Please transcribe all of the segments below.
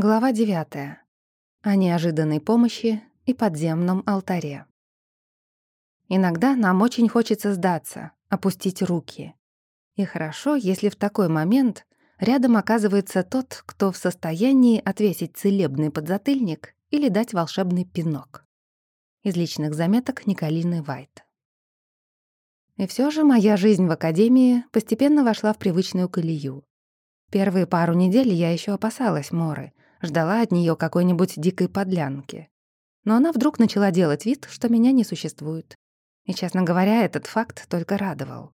Глава 9. О неожиданной помощи и подземном алтаре. Иногда нам очень хочется сдаться, опустить руки. И хорошо, если в такой момент рядом оказывается тот, кто в состоянии отвесить целебный подзатыльник или дать волшебный пинок. Из личных заметок Николины Вайт. И все же моя жизнь в академии постепенно вошла в привычную колею. Первые пару недель я еще опасалась Моры, ждала от нее какой-нибудь дикой подлянки. Но она вдруг начала делать вид, что меня не существует. И, честно говоря, этот факт только радовал.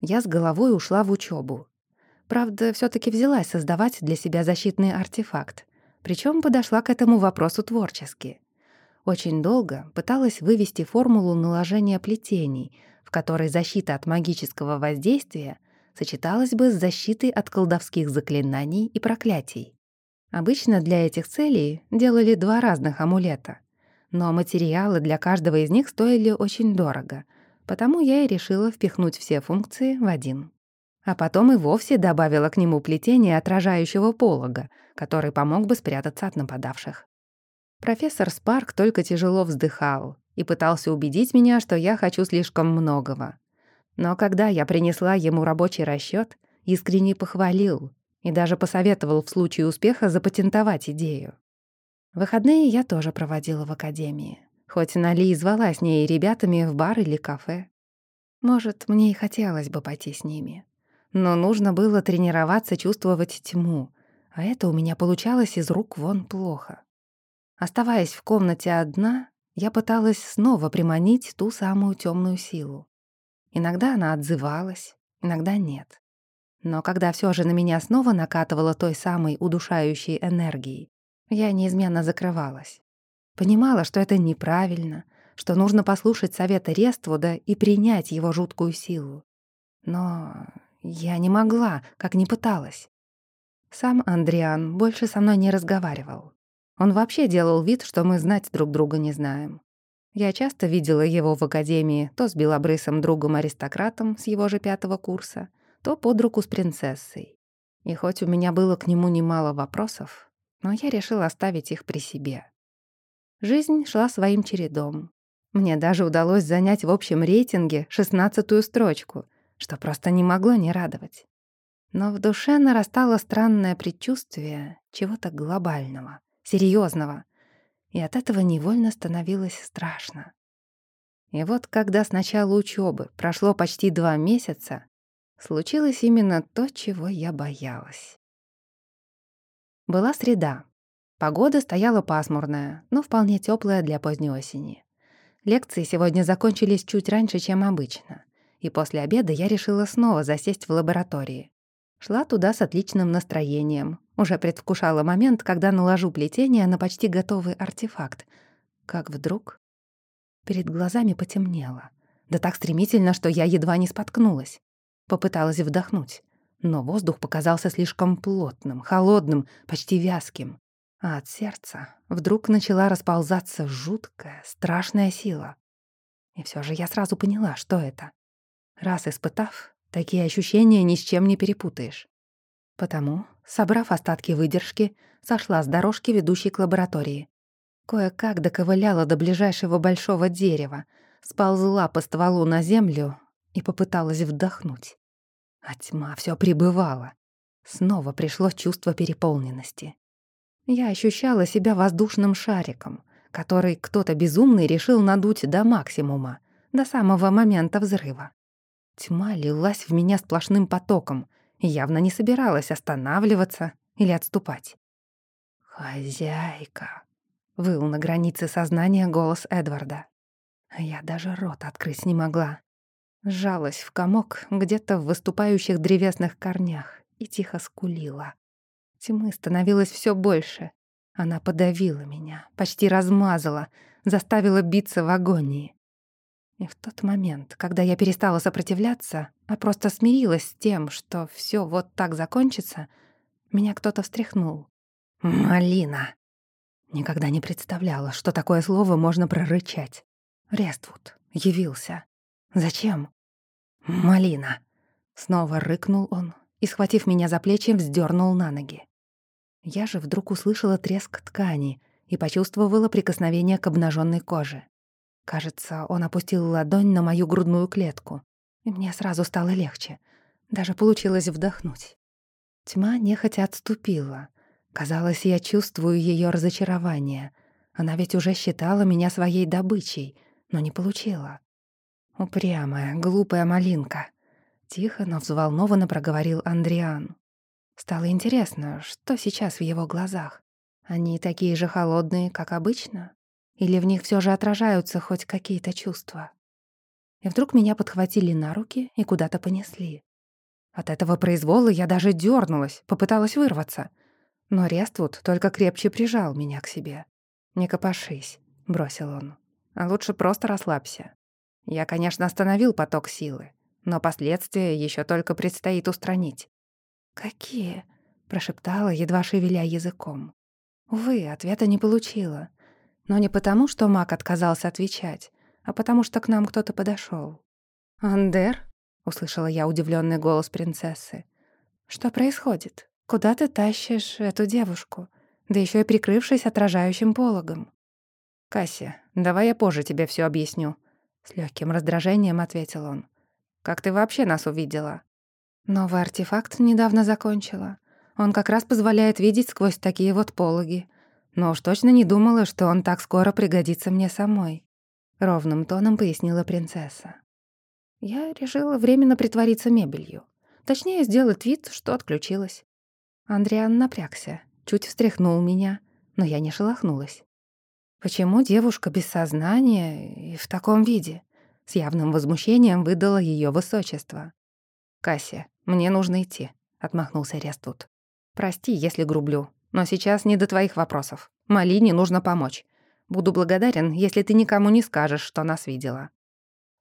Я с головой ушла в учебу. Правда, все таки взялась создавать для себя защитный артефакт, причем подошла к этому вопросу творчески. Очень долго пыталась вывести формулу наложения плетений, в которой защита от магического воздействия сочеталась бы с защитой от колдовских заклинаний и проклятий. Обычно для этих целей делали два разных амулета, но материалы для каждого из них стоили очень дорого, потому я и решила впихнуть все функции в один. А потом и вовсе добавила к нему плетение отражающего полога, который помог бы спрятаться от нападавших. Профессор Спарк только тяжело вздыхал и пытался убедить меня, что я хочу слишком многого. Но когда я принесла ему рабочий расчет, искренне похвалил и даже посоветовал в случае успеха запатентовать идею. Выходные я тоже проводила в академии, хоть Нали и звала с ней ребятами в бар или кафе. Может, мне и хотелось бы пойти с ними. Но нужно было тренироваться чувствовать тьму, а это у меня получалось из рук вон плохо. Оставаясь в комнате одна, я пыталась снова приманить ту самую темную силу. Иногда она отзывалась, иногда нет. Но когда все же на меня снова накатывало той самой удушающей энергией, я неизменно закрывалась. Понимала, что это неправильно, что нужно послушать совета Рествуда и принять его жуткую силу. Но я не могла, как ни пыталась. Сам Андриан больше со мной не разговаривал. Он вообще делал вид, что мы знать друг друга не знаем. Я часто видела его в академии то с белобрысым другом-аристократом с его же пятого курса, то под руку с принцессой. И хоть у меня было к нему немало вопросов, но я решила оставить их при себе. Жизнь шла своим чередом. Мне даже удалось занять в общем рейтинге шестнадцатую строчку, что просто не могло не радовать. Но в душе нарастало странное предчувствие чего-то глобального, серьезного, и от этого невольно становилось страшно. И вот когда с начала учебы прошло почти два месяца, случилось именно то, чего я боялась. Была среда. Погода стояла пасмурная, но вполне теплая для поздней осени. Лекции сегодня закончились чуть раньше, чем обычно, и после обеда я решила снова засесть в лаборатории. Шла туда с отличным настроением, уже предвкушала момент, когда наложу плетение на почти готовый артефакт. Как вдруг перед глазами потемнело. Да так стремительно, что я едва не споткнулась. Попыталась вдохнуть, но воздух показался слишком плотным, холодным, почти вязким. А от сердца вдруг начала расползаться жуткая, страшная сила. И все же я сразу поняла, что это. Раз испытав, такие ощущения ни с чем не перепутаешь. Потому, собрав остатки выдержки, сошла с дорожки, ведущей к лаборатории. Кое-как доковыляла до ближайшего большого дерева, сползла по стволу на землю и попыталась вдохнуть. А тьма все пребывала. Снова пришло чувство переполненности. Я ощущала себя воздушным шариком, который кто-то безумный решил надуть до максимума, до самого момента взрыва. Тьма лилась в меня сплошным потоком явно не собиралась останавливаться или отступать. «Хозяйка», — выл на границе сознания голос Эдварда. Я даже рот открыть не могла. Сжалась в комок где-то в выступающих древесных корнях и тихо скулила. Тьмы становилось все больше. Она подавила меня, почти размазала, заставила биться в агонии. И в тот момент, когда я перестала сопротивляться, а просто смирилась с тем, что все вот так закончится, меня кто-то встряхнул. «Малина!» Никогда не представляла, что такое слово можно прорычать. Рествуд явился. «Зачем?» «Малина!» Снова рыкнул он и, схватив меня за плечи, вздернул на ноги. Я же вдруг услышала треск ткани и почувствовала прикосновение к обнаженной коже. Кажется, он опустил ладонь на мою грудную клетку, и мне сразу стало легче. Даже получилось вдохнуть. Тьма нехотя отступила. Казалось, я чувствую ее разочарование. Она ведь уже считала меня своей добычей, но не получила. Упрямая, глупая малинка. Тихо, но взволнованно проговорил Андриан. Стало интересно, что сейчас в его глазах. Они такие же холодные, как обычно? Или в них все же отражаются хоть какие-то чувства? И вдруг меня подхватили на руки и куда-то понесли. От этого произвола я даже дернулась, попыталась вырваться. Но Рествуд только крепче прижал меня к себе. «Не копошись», — бросил он. «А лучше просто расслабься. Я, конечно, остановил поток силы, но последствия еще только предстоит устранить». «Какие?» — прошептала, едва шевеля языком. Увы, ответа не получила. Но не потому, что маг отказался отвечать, а потому что к нам кто-то подошел. «Андер?» — услышала я удивленный голос принцессы. «Что происходит? Куда ты тащишь эту девушку? Да еще и прикрывшись отражающим пологом». «Кася, давай я позже тебе все объясню», — с легким раздражением ответил он. «Как ты вообще нас увидела?» Новый артефакт недавно закончила. Он как раз позволяет видеть сквозь такие вот пологи. Но уж точно не думала, что он так скоро пригодится мне самой. Ровным тоном пояснила принцесса. Я решила временно притвориться мебелью. Точнее, сделать вид, что отключилась. Андриан напрягся, чуть встряхнул меня, но я не шелохнулась. Почему девушка без сознания и в таком виде? С явным возмущением выдала ее высочество. «Кассия, мне нужно идти», — отмахнулся Рествуд. «Прости, если грублю, но сейчас не до твоих вопросов. Малине нужно помочь. Буду благодарен, если ты никому не скажешь, что нас видела».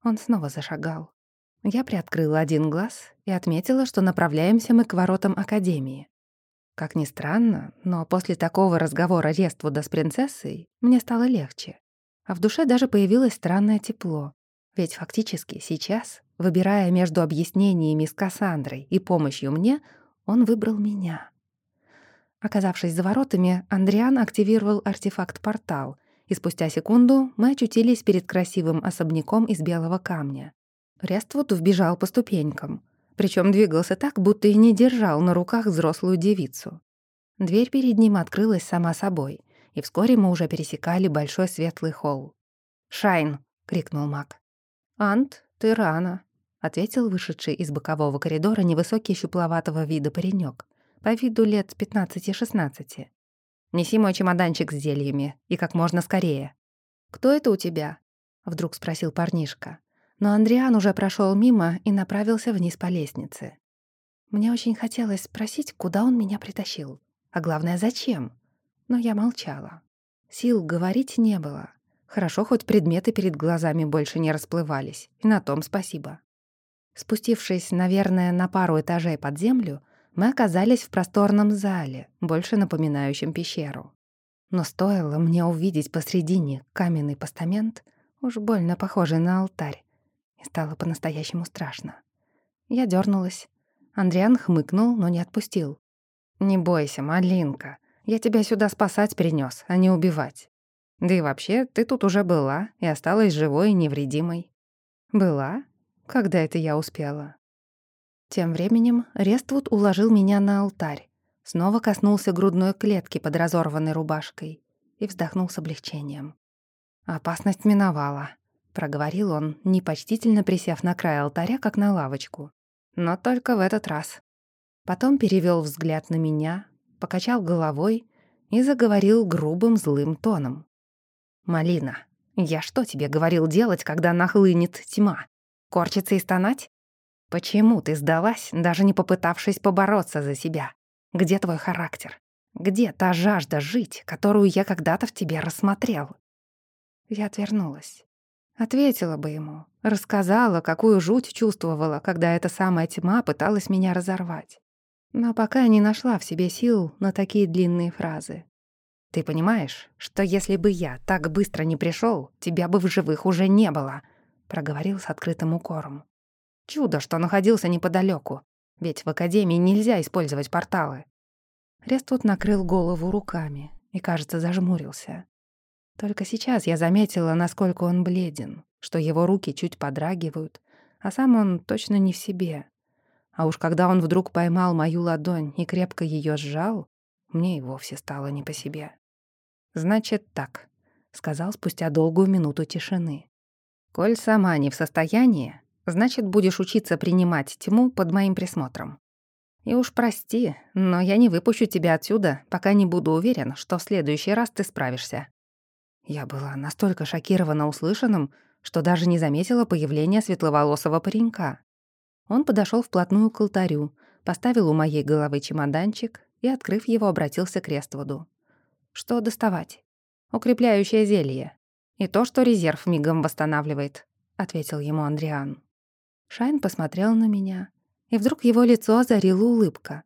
Он снова зашагал. Я приоткрыла один глаз и отметила, что направляемся мы к воротам Академии. Как ни странно, но после такого разговора Рествуда с принцессой мне стало легче. А в душе даже появилось странное тепло. Ведь фактически сейчас, выбирая между объяснениями с Кассандрой и помощью мне, он выбрал меня. Оказавшись за воротами, Андриан активировал артефакт-портал, и спустя секунду мы очутились перед красивым особняком из белого камня. Рествуд вбежал по ступенькам, причем двигался так, будто и не держал на руках взрослую девицу. Дверь перед ним открылась сама собой, и вскоре мы уже пересекали большой светлый холл. «Шайн!» — крикнул маг. «Ант, ты рано», — ответил вышедший из бокового коридора невысокий щупловатого вида паренек, по виду лет 15-16. Неси мой чемоданчик с зельями, и как можно скорее». «Кто это у тебя?» — вдруг спросил парнишка. Но Андриан уже прошел мимо и направился вниз по лестнице. Мне очень хотелось спросить, куда он меня притащил. А главное, зачем? Но я молчала. Сил говорить не было. Хорошо, хоть предметы перед глазами больше не расплывались. И на том спасибо. Спустившись, наверное, на пару этажей под землю, мы оказались в просторном зале, больше напоминающем пещеру. Но стоило мне увидеть посредине каменный постамент, уж больно похожий на алтарь, и стало по-настоящему страшно. Я дернулась. Андриан хмыкнул, но не отпустил. «Не бойся, малинка. Я тебя сюда спасать принес, а не убивать. Да и вообще, ты тут уже была и осталась живой и невредимой». «Была? Когда это я успела?» Тем временем Рествуд уложил меня на алтарь, снова коснулся грудной клетки под разорванной рубашкой и вздохнул с облегчением. «Опасность миновала», — проговорил он, непочтительно присев на край алтаря, как на лавочку. «Но только в этот раз». Потом перевел взгляд на меня, покачал головой и заговорил грубым злым тоном. «Малина, я что тебе говорил делать, когда нахлынет тьма? Корчиться и стонать? Почему ты сдалась, даже не попытавшись побороться за себя? Где твой характер? Где та жажда жить, которую я когда-то в тебе рассмотрел?» Я отвернулась. Ответила бы ему, рассказала, какую жуть чувствовала, когда эта самая тьма пыталась меня разорвать. Но пока не нашла в себе сил на такие длинные фразы. «Ты понимаешь, что если бы я так быстро не пришел, тебя бы в живых уже не было», — проговорил с открытым укором. Чудо, что находился неподалеку, ведь в Академии нельзя использовать порталы. Рествуд накрыл голову руками и, кажется, зажмурился. Только сейчас я заметила, насколько он бледен, что его руки чуть подрагивают, а сам он точно не в себе. А уж когда он вдруг поймал мою ладонь и крепко ее сжал, мне и вовсе стало не по себе. «Значит так», — сказал спустя долгую минуту тишины. «Коль сама не в состоянии, значит, будешь учиться принимать тьму под моим присмотром. И уж прости, но я не выпущу тебя отсюда, пока не буду уверен, что в следующий раз ты справишься». Я была настолько шокирована услышанным, что даже не заметила появления светловолосого паренька. Он подошел вплотную к алтарю, поставил у моей головы чемоданчик и, открыв его, обратился к Рествуду. «Что доставать?» «Укрепляющее зелье. И то, что резерв мигом восстанавливает», — ответил ему Андриан. Шайн посмотрел на меня, и вдруг его лицо озарила улыбка.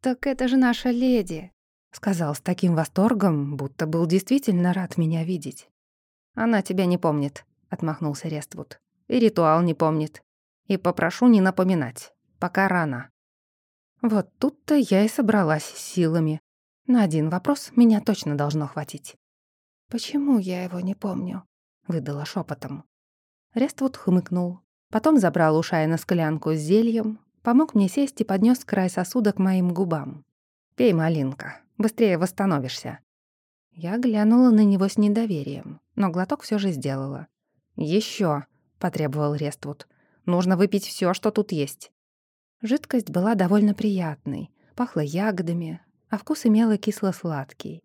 «Так это же наша леди», — сказал с таким восторгом, будто был действительно рад меня видеть. «Она тебя не помнит», — отмахнулся Рествуд. «И ритуал не помнит. И попрошу не напоминать. Пока рано». Вот тут-то я и собралась силами. На один вопрос меня точно должно хватить. «Почему я его не помню?» — выдала шепотом. Рествуд хмыкнул. Потом забрал у Шайна склянку с зельем, помог мне сесть и поднес край сосуда к моим губам. «Пей, малинка, быстрее восстановишься». Я глянула на него с недоверием, но глоток все же сделала. Еще, потребовал Рествуд. «Нужно выпить все, что тут есть». Жидкость была довольно приятной, пахла ягодами, а вкус имела кисло-сладкий.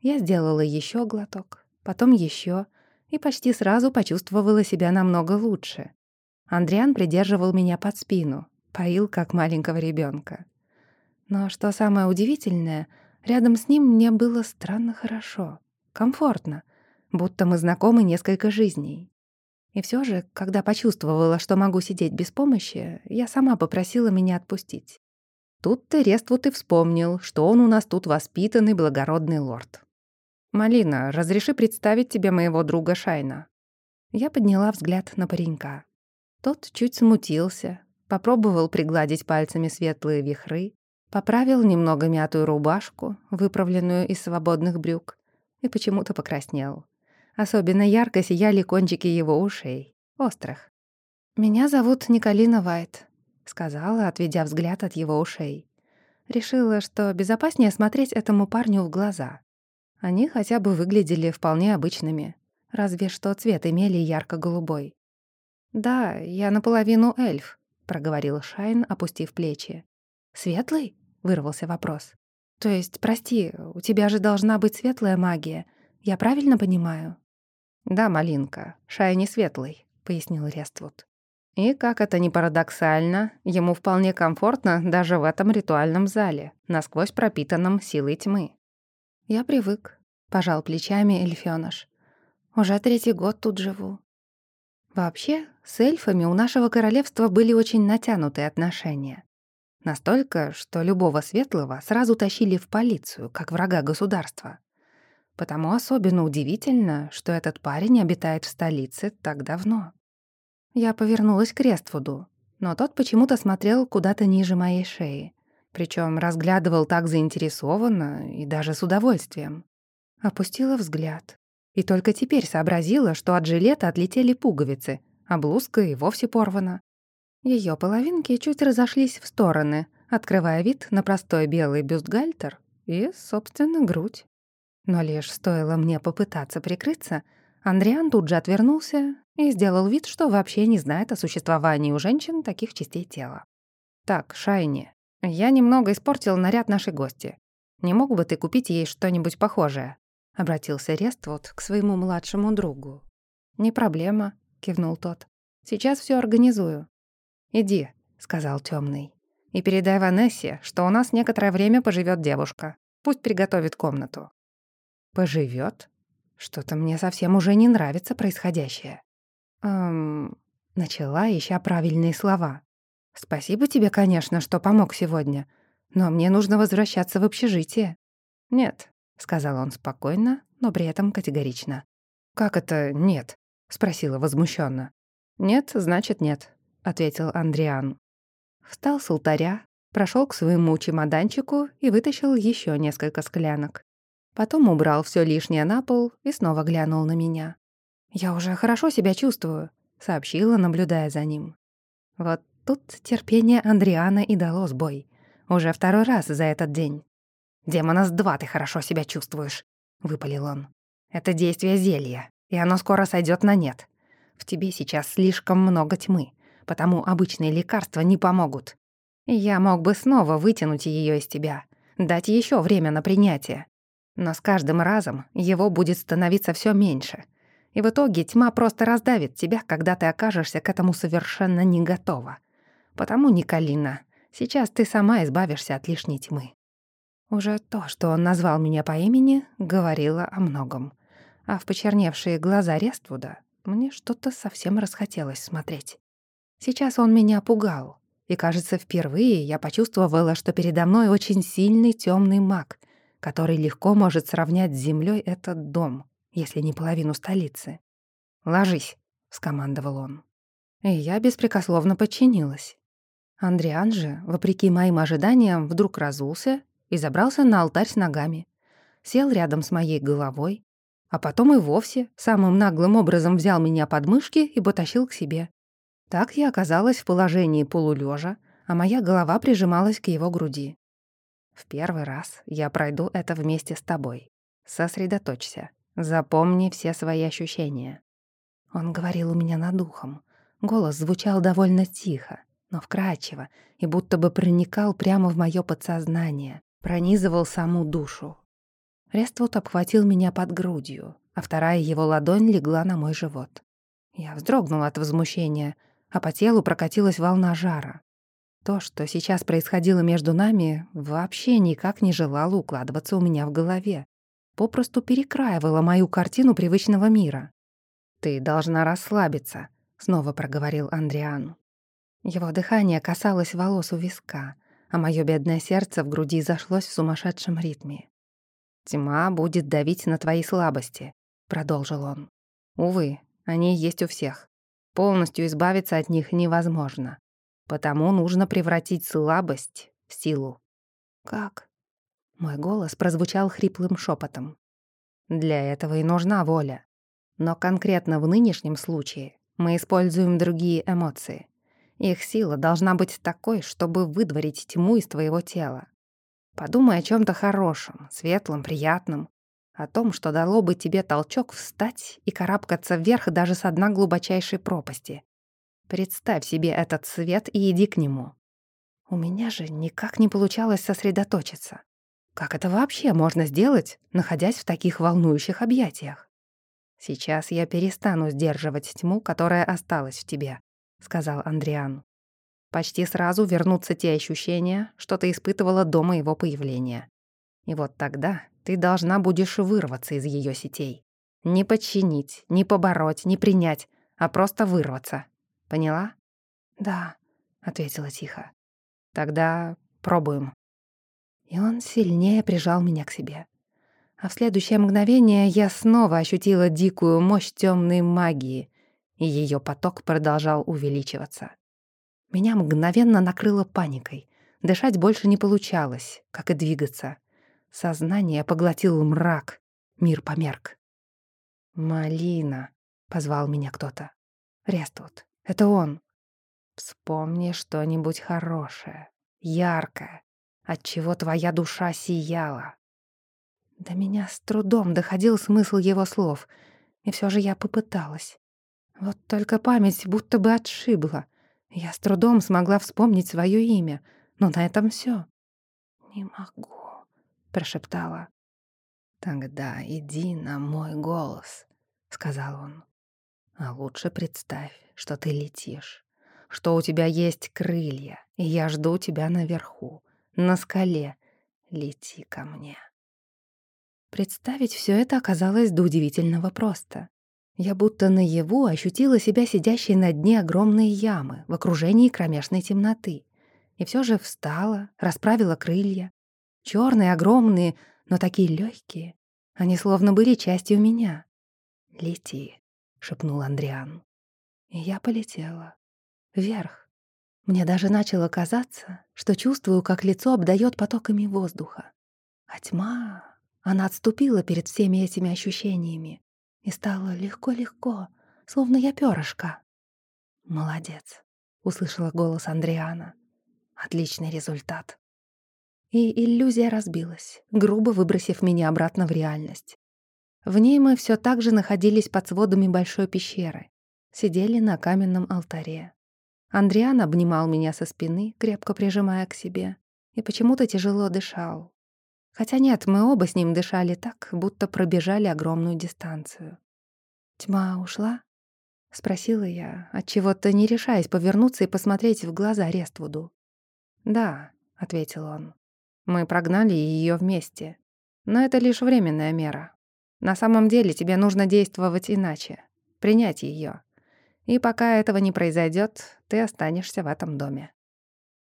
Я сделала еще глоток, потом еще, и почти сразу почувствовала себя намного лучше. Андриан придерживал меня под спину, поил как маленького ребенка. Но что самое удивительное, рядом с ним мне было странно хорошо, комфортно, будто мы знакомы несколько жизней. И все же, когда почувствовала, что могу сидеть без помощи, я сама попросила меня отпустить. Тут-то Рествуд и вспомнил, что он у нас тут воспитанный благородный лорд. «Малина, разреши представить тебе моего друга Шайна». Я подняла взгляд на паренька. Тот чуть смутился, попробовал пригладить пальцами светлые вихры, поправил немного мятую рубашку, выправленную из свободных брюк, и почему-то покраснел. Особенно ярко сияли кончики его ушей, острых. «Меня зовут Николина Вайт», — сказала, отведя взгляд от его ушей. Решила, что безопаснее смотреть этому парню в глаза. Они хотя бы выглядели вполне обычными, разве что цвет имели ярко-голубой. «Да, я наполовину эльф», — проговорил Шайн, опустив плечи. «Светлый?» — вырвался вопрос. «То есть, прости, у тебя же должна быть светлая магия. Я правильно понимаю?» «Да, малинка, Шай не светлый», — пояснил Рествуд. И, как это ни парадоксально, ему вполне комфортно даже в этом ритуальном зале, насквозь пропитанном силой тьмы. «Я привык», — пожал плечами эльфёныш. «Уже третий год тут живу». Вообще, с эльфами у нашего королевства были очень натянутые отношения. Настолько, что любого светлого сразу тащили в полицию, как врага государства. Потому особенно удивительно, что этот парень обитает в столице так давно. Я повернулась к Рествуду, но тот почему-то смотрел куда-то ниже моей шеи, причем разглядывал так заинтересованно и даже с удовольствием. Опустила взгляд. И только теперь сообразила, что от жилета отлетели пуговицы, а блузка и вовсе порвана. Ее половинки чуть разошлись в стороны, открывая вид на простой белый бюстгальтер и, собственно, грудь. Но лишь стоило мне попытаться прикрыться, Андриан тут же отвернулся и сделал вид, что вообще не знает о существовании у женщин таких частей тела. «Так, Шайни, я немного испортил наряд нашей гости. Не мог бы ты купить ей что-нибудь похожее?» — обратился Рествуд к своему младшему другу. «Не проблема», — кивнул тот. «Сейчас все организую». «Иди», — сказал темный, «и передай Ванессе, что у нас некоторое время поживет девушка. Пусть приготовит комнату». Поживет? Что-то мне совсем уже не нравится происходящее. Эм, начала, ища правильные слова. Спасибо тебе, конечно, что помог сегодня, но мне нужно возвращаться в общежитие. Нет, сказал он спокойно, но при этом категорично. Как это нет? спросила возмущенно. Нет, значит нет, ответил Андриан. Встал с алтаря, прошел к своему чемоданчику и вытащил еще несколько склянок. Потом убрал все лишнее на пол и снова глянул на меня. «Я уже хорошо себя чувствую», — сообщила, наблюдая за ним. Вот тут терпение Андриана и дало сбой. Уже второй раз за этот день. «Демона с два ты хорошо себя чувствуешь», — выпалил он. «Это действие зелья, и оно скоро сойдет на нет. В тебе сейчас слишком много тьмы, потому обычные лекарства не помогут. Я мог бы снова вытянуть ее из тебя, дать еще время на принятие. Но с каждым разом его будет становиться все меньше. И в итоге тьма просто раздавит тебя, когда ты окажешься к этому совершенно не готова. Потому, Николина, сейчас ты сама избавишься от лишней тьмы. Уже то, что он назвал меня по имени, говорило о многом. А в почерневшие глаза Рествуда мне что-то совсем расхотелось смотреть. Сейчас он меня пугал, и, кажется, впервые я почувствовала, что передо мной очень сильный темный маг, который легко может сравнять с землей этот дом, если не половину столицы. «Ложись», — скомандовал он. И я беспрекословно подчинилась. Андриан же, вопреки моим ожиданиям, вдруг разулся и забрался на алтарь с ногами. Сел рядом с моей головой, а потом и вовсе самым наглым образом взял меня под мышки и потащил к себе. Так я оказалась в положении полулежа, а моя голова прижималась к его груди. В первый раз я пройду это вместе с тобой. Сосредоточься. Запомни все свои ощущения. Он говорил у меня над ухом. Голос звучал довольно тихо, но вкрадчиво, и будто бы проникал прямо в моё подсознание, пронизывал саму душу. Рествуд обхватил меня под грудью, а вторая его ладонь легла на мой живот. Я вздрогнула от возмущения, а по телу прокатилась волна жара. То, что сейчас происходило между нами, вообще никак не желало укладываться у меня в голове. Попросту перекраивало мою картину привычного мира. «Ты должна расслабиться», — снова проговорил Андриан. Его дыхание касалось волос у виска, а мое бедное сердце в груди зашлось в сумасшедшем ритме. «Тьма будет давить на твои слабости», — продолжил он. «Увы, они есть у всех. Полностью избавиться от них невозможно. Потому нужно превратить слабость в силу. Как? Мой голос прозвучал хриплым шепотом. Для этого и нужна воля. Но конкретно в нынешнем случае мы используем другие эмоции. Их сила должна быть такой, чтобы выдворить тьму из твоего тела. Подумай о чем то хорошем, светлом, приятном, о том, что дало бы тебе толчок встать и карабкаться вверх даже с дна глубочайшей пропасти. Представь себе этот свет и иди к нему. У меня же никак не получалось сосредоточиться. Как это вообще можно сделать, находясь в таких волнующих объятиях? Сейчас я перестану сдерживать тьму, которая осталась в тебе, сказал Андриан. Почти сразу вернутся те ощущения, что ты испытывала до моего появления. И вот тогда ты должна будешь вырваться из ее сетей. Не подчинить, не побороть, не принять, а просто вырваться. Поняла? «Да», — ответила тихо. «Тогда пробуем». И он сильнее прижал меня к себе. А в следующее мгновение я снова ощутила дикую мощь темной магии, и ее поток продолжал увеличиваться. Меня мгновенно накрыло паникой. Дышать больше не получалось, как и двигаться. Сознание поглотил мрак. Мир померк. «Малина», — позвал меня кто-то. «Рестут, это он. Вспомни что-нибудь хорошее, яркое, от чего твоя душа сияла». До меня с трудом доходил смысл его слов, и все же я попыталась. Вот только память будто бы отшибла. Я с трудом смогла вспомнить свое имя, но на этом все. «Не могу», прошептала. «Тогда иди на мой голос», — сказал он. «А лучше представь, что ты летишь, что у тебя есть крылья, и я жду тебя наверху, на скале. Лети ко мне». Представить все это оказалось до удивительного просто. Я будто наяву ощутила себя сидящей на дне огромной ямы в окружении кромешной темноты. И все же встала, расправила крылья, Черные, огромные, но такие легкие. Они словно были частью меня. «Лети», — шепнул Андриан. И я полетела. Вверх. Мне даже начало казаться, что чувствую, как лицо обдает потоками воздуха. А тьма, она отступила перед всеми этими ощущениями и стало легко-легко, словно я перышко. «Молодец», — услышала голос Андриана. «Отличный результат». И иллюзия разбилась, грубо выбросив меня обратно в реальность. В ней мы все так же находились под сводами большой пещеры, сидели на каменном алтаре. Андриан обнимал меня со спины, крепко прижимая к себе, и почему-то тяжело дышал. Хотя нет, мы оба с ним дышали так, будто пробежали огромную дистанцию. «Тьма ушла?» — спросила я, отчего-то не решаясь повернуться и посмотреть в глаза Рествуду. «Да», — ответил он. «Мы прогнали ее вместе. Но это лишь временная мера. На самом деле тебе нужно действовать иначе, принять ее. И пока этого не произойдет, ты останешься в этом доме».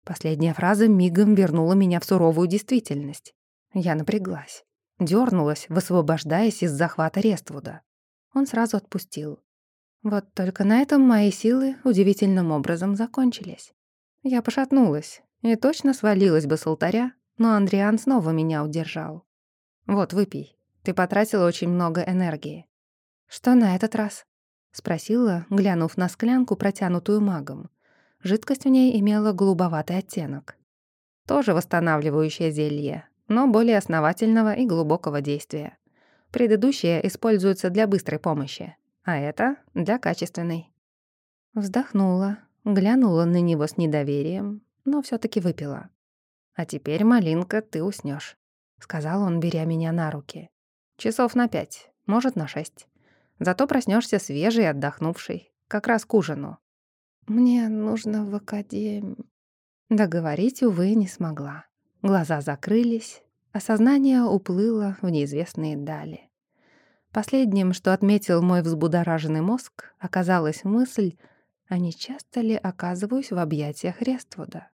Последняя фраза мигом вернула меня в суровую действительность. Я напряглась, дернулась, высвобождаясь из захвата Рествуда. Он сразу отпустил. Вот только на этом мои силы удивительным образом закончились. Я пошатнулась и точно свалилась бы с алтаря, но Андриан снова меня удержал. «Вот, выпей. Ты потратила очень много энергии». «Что на этот раз?» — спросила, глянув на склянку, протянутую магом. Жидкость в ней имела голубоватый оттенок. «Тоже восстанавливающее зелье, но более основательного и глубокого действия. Предыдущее используется для быстрой помощи, а это — для качественной. Вздохнула, глянула на него с недоверием, но все таки выпила. «А теперь, малинка, ты уснешь, сказал он, беря меня на руки. «Часов на пять, может, на шесть. Зато проснешься свежий отдохнувший, как раз к ужину». «Мне нужно в академию». Договорить, увы, не смогла. Глаза закрылись, а сознание уплыло в неизвестные дали. Последним, что отметил мой взбудораженный мозг, оказалась мысль, а не часто ли оказываюсь в объятиях Рествуда.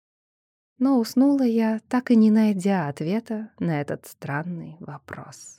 Но уснула я, так и не найдя ответа на этот странный вопрос.